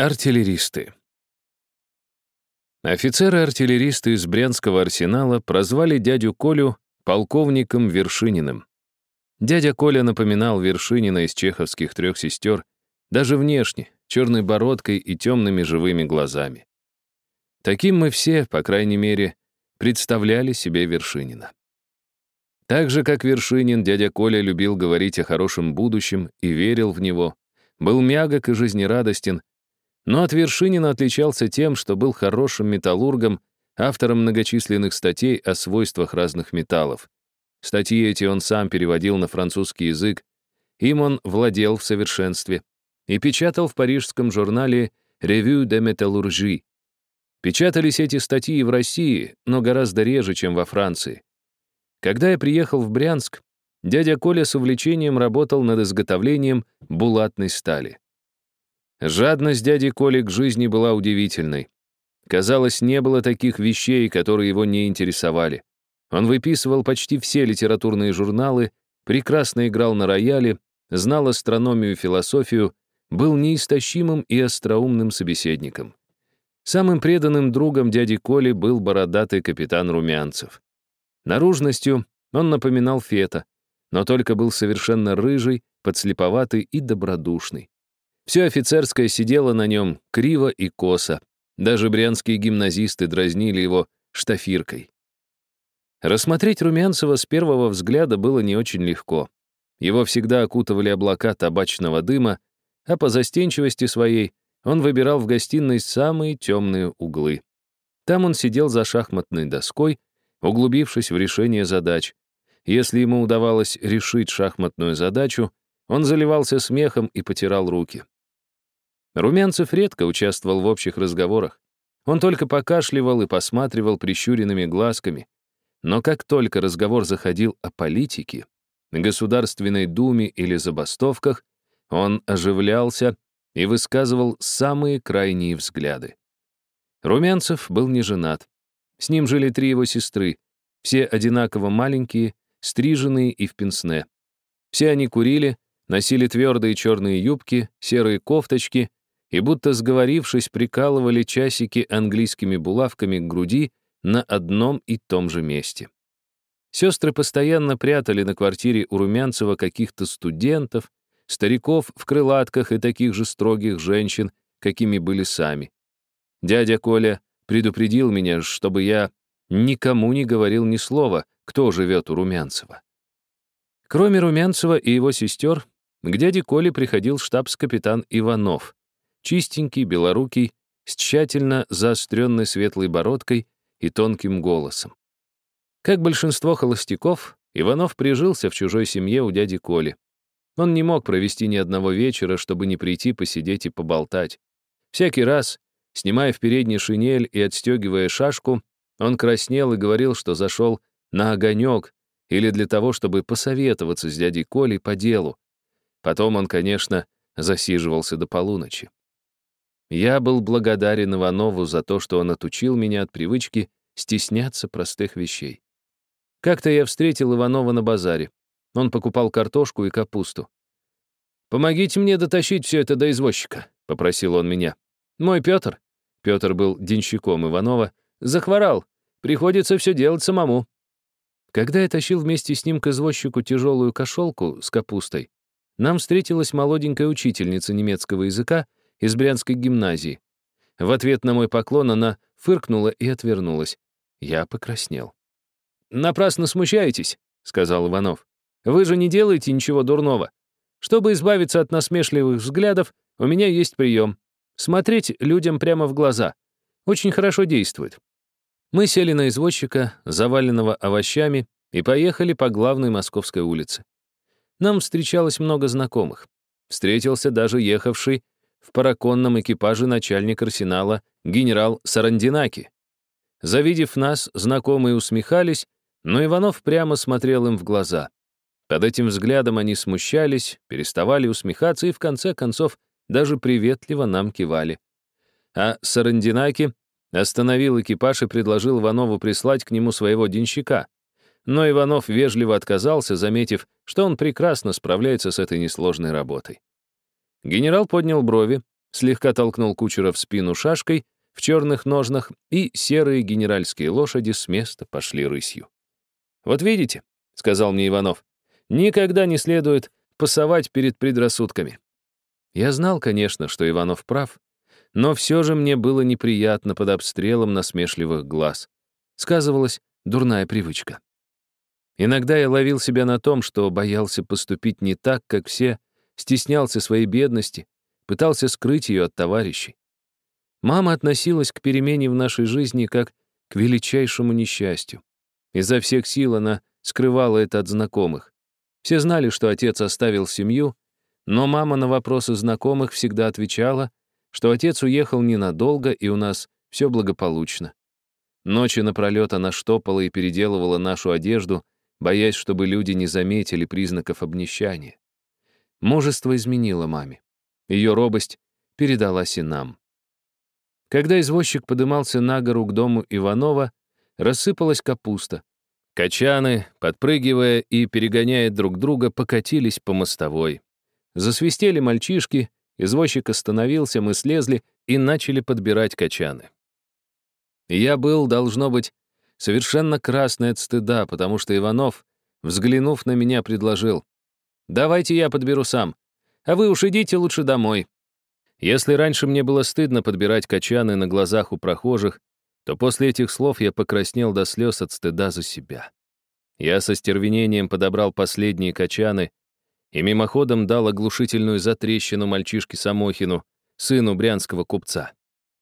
Артиллеристы. Офицеры-артиллеристы из Брянского арсенала прозвали дядю Колю полковником Вершининым. Дядя Коля напоминал Вершинина из чеховских трех сестер, даже внешне, черной бородкой и темными живыми глазами. Таким мы все, по крайней мере, представляли себе Вершинина. Так же, как Вершинин, дядя Коля любил говорить о хорошем будущем и верил в него, был мягок и жизнерадостен, но от Вершинина отличался тем, что был хорошим металлургом, автором многочисленных статей о свойствах разных металлов. Статьи эти он сам переводил на французский язык, им он владел в совершенстве и печатал в парижском журнале «Revue de métallurgie». Печатались эти статьи в России, но гораздо реже, чем во Франции. Когда я приехал в Брянск, дядя Коля с увлечением работал над изготовлением булатной стали. Жадность дяди Коли к жизни была удивительной. Казалось, не было таких вещей, которые его не интересовали. Он выписывал почти все литературные журналы, прекрасно играл на рояле, знал астрономию и философию, был неистощимым и остроумным собеседником. Самым преданным другом дяди Коли был бородатый капитан Румянцев. Наружностью он напоминал Фета, но только был совершенно рыжий, подслеповатый и добродушный. Все офицерское сидело на нем криво и косо. Даже брянские гимназисты дразнили его штафиркой. Рассмотреть Румянцева с первого взгляда было не очень легко. Его всегда окутывали облака табачного дыма, а по застенчивости своей он выбирал в гостиной самые темные углы. Там он сидел за шахматной доской, углубившись в решение задач. Если ему удавалось решить шахматную задачу, он заливался смехом и потирал руки. Румянцев редко участвовал в общих разговорах. Он только покашливал и посматривал прищуренными глазками. Но как только разговор заходил о политике, Государственной Думе или забастовках, он оживлялся и высказывал самые крайние взгляды. Румянцев был не женат. С ним жили три его сестры, все одинаково маленькие, стриженные и в пенсне. Все они курили, носили твердые черные юбки, серые кофточки и, будто сговорившись, прикалывали часики английскими булавками к груди на одном и том же месте. Сестры постоянно прятали на квартире у Румянцева каких-то студентов, стариков в крылатках и таких же строгих женщин, какими были сами. Дядя Коля предупредил меня, чтобы я никому не говорил ни слова, кто живет у Румянцева. Кроме Румянцева и его сестер, к дяде Коле приходил штабс-капитан Иванов, чистенький, белорукий, с тщательно заостренной светлой бородкой и тонким голосом. Как большинство холостяков, Иванов прижился в чужой семье у дяди Коли. Он не мог провести ни одного вечера, чтобы не прийти посидеть и поболтать. Всякий раз, снимая в передней шинель и отстегивая шашку, он краснел и говорил, что зашел на огонек или для того, чтобы посоветоваться с дядей Колей по делу. Потом он, конечно, засиживался до полуночи. Я был благодарен Иванову за то, что он отучил меня от привычки стесняться простых вещей. Как-то я встретил Иванова на базаре. Он покупал картошку и капусту. «Помогите мне дотащить все это до извозчика», — попросил он меня. «Мой Петр», — Петр был денщиком Иванова, — «захворал. Приходится все делать самому». Когда я тащил вместе с ним к извозчику тяжелую кошелку с капустой, нам встретилась молоденькая учительница немецкого языка из Брянской гимназии. В ответ на мой поклон она фыркнула и отвернулась. Я покраснел. «Напрасно смущаетесь», — сказал Иванов. «Вы же не делаете ничего дурного. Чтобы избавиться от насмешливых взглядов, у меня есть прием. Смотреть людям прямо в глаза. Очень хорошо действует». Мы сели на извозчика, заваленного овощами, и поехали по главной московской улице. Нам встречалось много знакомых. Встретился даже ехавший в параконном экипаже начальник арсенала генерал Сарандинаки. Завидев нас, знакомые усмехались, но Иванов прямо смотрел им в глаза. Под этим взглядом они смущались, переставали усмехаться и, в конце концов, даже приветливо нам кивали. А Сарандинаки остановил экипаж и предложил Иванову прислать к нему своего денщика. Но Иванов вежливо отказался, заметив, что он прекрасно справляется с этой несложной работой. Генерал поднял брови, слегка толкнул кучера в спину шашкой в черных ножнах, и серые генеральские лошади с места пошли рысью. «Вот видите», — сказал мне Иванов, — «никогда не следует пасовать перед предрассудками». Я знал, конечно, что Иванов прав, но все же мне было неприятно под обстрелом насмешливых глаз. Сказывалась дурная привычка. Иногда я ловил себя на том, что боялся поступить не так, как все, стеснялся своей бедности, пытался скрыть ее от товарищей. Мама относилась к перемене в нашей жизни как к величайшему несчастью. Изо всех сил она скрывала это от знакомых. Все знали, что отец оставил семью, но мама на вопросы знакомых всегда отвечала, что отец уехал ненадолго, и у нас все благополучно. Ночи напролет она штопала и переделывала нашу одежду, боясь, чтобы люди не заметили признаков обнищания. Мужество изменило маме. Ее робость передалась и нам. Когда извозчик подымался на гору к дому Иванова, рассыпалась капуста. Качаны, подпрыгивая и перегоняя друг друга, покатились по мостовой. Засвистели мальчишки, извозчик остановился, мы слезли и начали подбирать качаны. Я был, должно быть, совершенно красный от стыда, потому что Иванов, взглянув на меня, предложил. «Давайте я подберу сам, а вы уж идите лучше домой. Если раньше мне было стыдно подбирать качаны на глазах у прохожих, то после этих слов я покраснел до слез от стыда за себя. Я со стервенением подобрал последние качаны и мимоходом дал оглушительную затрещину мальчишке Самохину, сыну брянского купца.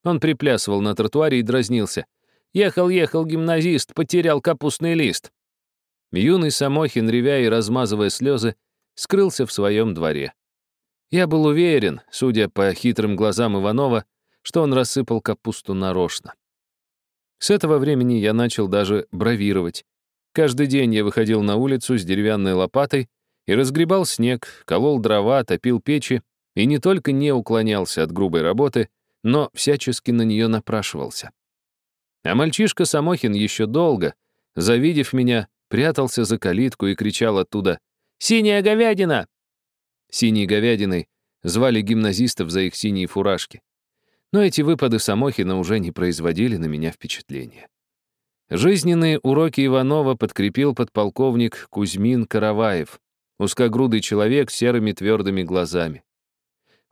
Он приплясывал на тротуаре и дразнился. «Ехал-ехал гимназист, потерял капустный лист». Юный Самохин, ревя и размазывая слезы, скрылся в своем дворе. Я был уверен, судя по хитрым глазам Иванова, что он рассыпал капусту нарочно. С этого времени я начал даже бравировать. Каждый день я выходил на улицу с деревянной лопатой и разгребал снег, колол дрова, топил печи и не только не уклонялся от грубой работы, но всячески на нее напрашивался. А мальчишка Самохин еще долго, завидев меня, прятался за калитку и кричал оттуда «Синяя говядина!» Синей говядиной звали гимназистов за их синие фуражки. Но эти выпады Самохина уже не производили на меня впечатления. Жизненные уроки Иванова подкрепил подполковник Кузьмин Караваев, узкогрудый человек с серыми твердыми глазами.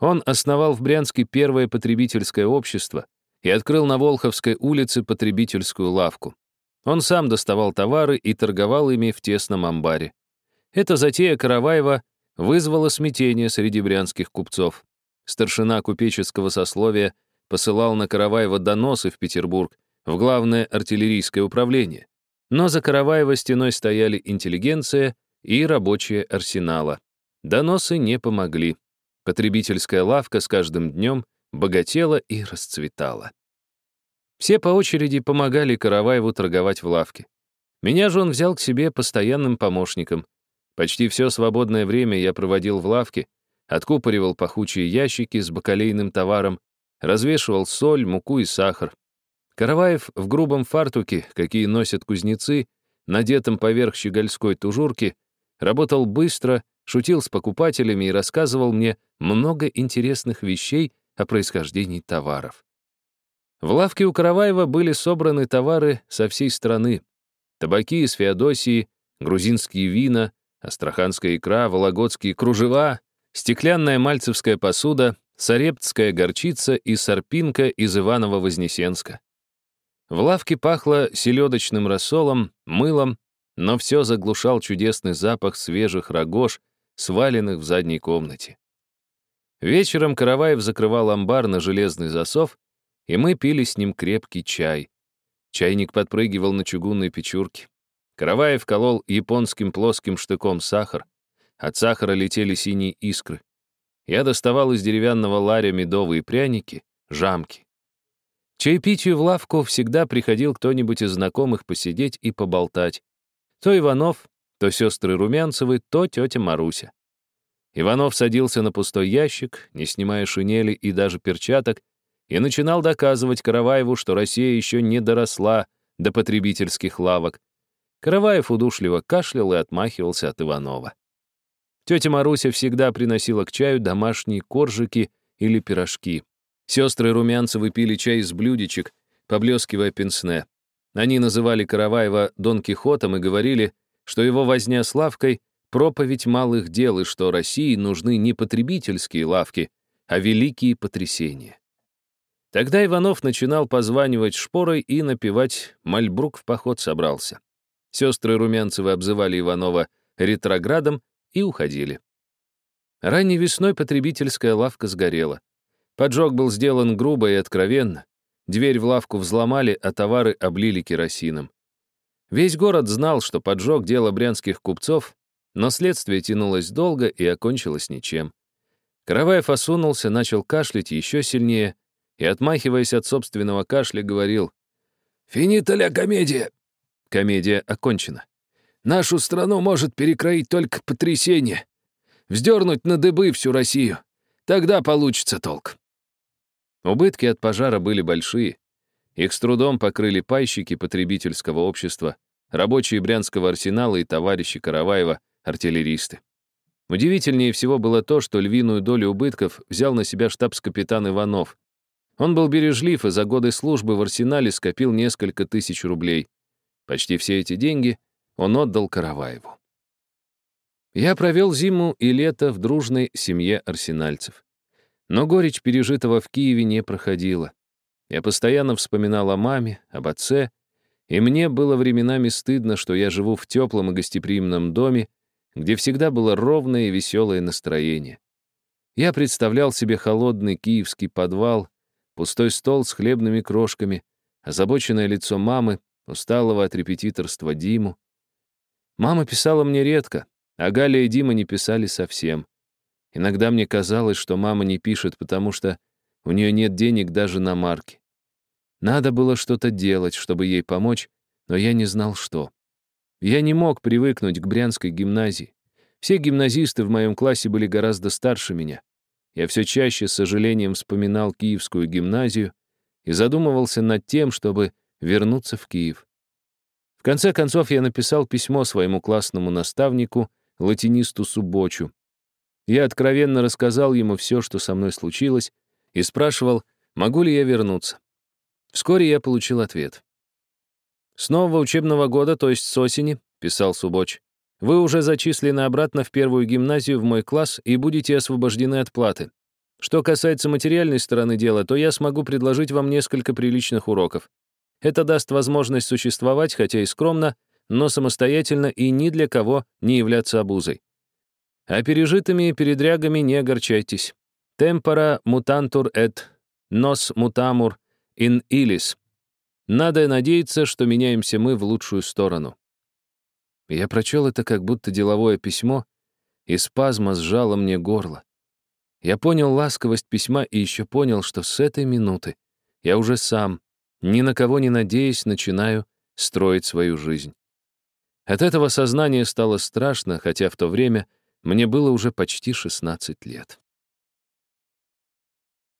Он основал в Брянске первое потребительское общество и открыл на Волховской улице потребительскую лавку. Он сам доставал товары и торговал ими в тесном амбаре. Эта затея Караваева вызвало смятение среди брянских купцов. Старшина купеческого сословия посылал на Караваева доносы в Петербург, в главное артиллерийское управление. Но за Караваева стеной стояли интеллигенция и рабочие арсенала. Доносы не помогли. Потребительская лавка с каждым днем богатела и расцветала. Все по очереди помогали Караваеву торговать в лавке. Меня же он взял к себе постоянным помощником. Почти все свободное время я проводил в лавке, откупоривал пахучие ящики с бакалейным товаром, развешивал соль, муку и сахар. Караваев в грубом фартуке, какие носят кузнецы, надетом поверх щегольской тужурки, работал быстро, шутил с покупателями и рассказывал мне много интересных вещей о происхождении товаров. В лавке у Караваева были собраны товары со всей страны. Табаки из Феодосии, грузинские вина, астраханская икра, вологодские кружева, стеклянная мальцевская посуда, сарептская горчица и сарпинка из Иваново-Вознесенска. В лавке пахло селедочным рассолом, мылом, но все заглушал чудесный запах свежих рогож, сваленных в задней комнате. Вечером Караваев закрывал амбар на железный засов, и мы пили с ним крепкий чай. Чайник подпрыгивал на чугунной печурке. Караваев колол японским плоским штыком сахар. От сахара летели синие искры. Я доставал из деревянного ларя медовые пряники, жамки. Чаепитию в лавку всегда приходил кто-нибудь из знакомых посидеть и поболтать. То Иванов, то сестры Румянцевы, то тетя Маруся. Иванов садился на пустой ящик, не снимая шинели и даже перчаток, и начинал доказывать Караваеву, что Россия еще не доросла до потребительских лавок, Караваев удушливо кашлял и отмахивался от Иванова. Тетя Маруся всегда приносила к чаю домашние коржики или пирожки. Сестры Румянцевы пили чай из блюдечек, поблескивая пенсне. Они называли Караваева Дон Кихотом и говорили, что его возня с лавкой — проповедь малых дел, и что России нужны не потребительские лавки, а великие потрясения. Тогда Иванов начинал позванивать шпорой и напевать «Мальбрук в поход собрался». Сестры Румянцевы обзывали Иванова ретроградом и уходили. Ранней весной потребительская лавка сгорела. Поджог был сделан грубо и откровенно. Дверь в лавку взломали, а товары облили керосином. Весь город знал, что поджог — дело брянских купцов, но следствие тянулось долго и окончилось ничем. Караваев осунулся, начал кашлять еще сильнее и, отмахиваясь от собственного кашля, говорил «Финита ля комедия!» Комедия окончена. «Нашу страну может перекроить только потрясение. Вздернуть на дыбы всю Россию. Тогда получится толк». Убытки от пожара были большие. Их с трудом покрыли пайщики потребительского общества, рабочие Брянского арсенала и товарищи Караваева, артиллеристы. Удивительнее всего было то, что львиную долю убытков взял на себя штабс-капитан Иванов. Он был бережлив и за годы службы в арсенале скопил несколько тысяч рублей. Почти все эти деньги он отдал Караваеву. Я провел зиму и лето в дружной семье арсенальцев. Но горечь пережитого в Киеве не проходила. Я постоянно вспоминал о маме, об отце, и мне было временами стыдно, что я живу в теплом и гостеприимном доме, где всегда было ровное и веселое настроение. Я представлял себе холодный киевский подвал, пустой стол с хлебными крошками, озабоченное лицо мамы, усталого от репетиторства Диму. Мама писала мне редко, а Галя и Дима не писали совсем. Иногда мне казалось, что мама не пишет, потому что у нее нет денег даже на марки. Надо было что-то делать, чтобы ей помочь, но я не знал, что. Я не мог привыкнуть к Брянской гимназии. Все гимназисты в моем классе были гораздо старше меня. Я все чаще с сожалением вспоминал Киевскую гимназию и задумывался над тем, чтобы вернуться в Киев. В конце концов, я написал письмо своему классному наставнику, латинисту Субочу, я откровенно рассказал ему все, что со мной случилось, и спрашивал, могу ли я вернуться. Вскоре я получил ответ. «С нового учебного года, то есть с осени», — писал Субоч, «вы уже зачислены обратно в первую гимназию в мой класс и будете освобождены от платы. Что касается материальной стороны дела, то я смогу предложить вам несколько приличных уроков. Это даст возможность существовать, хотя и скромно, но самостоятельно и ни для кого не являться обузой. А пережитыми передрягами не огорчайтесь. Темпора мутантур et нос мутамур in illis. Надо надеяться, что меняемся мы в лучшую сторону. Я прочел это как будто деловое письмо, и спазма сжала мне горло. Я понял ласковость письма и еще понял, что с этой минуты я уже сам, ни на кого не надеясь, начинаю строить свою жизнь. От этого сознания стало страшно, хотя в то время — мне было уже почти 16 лет.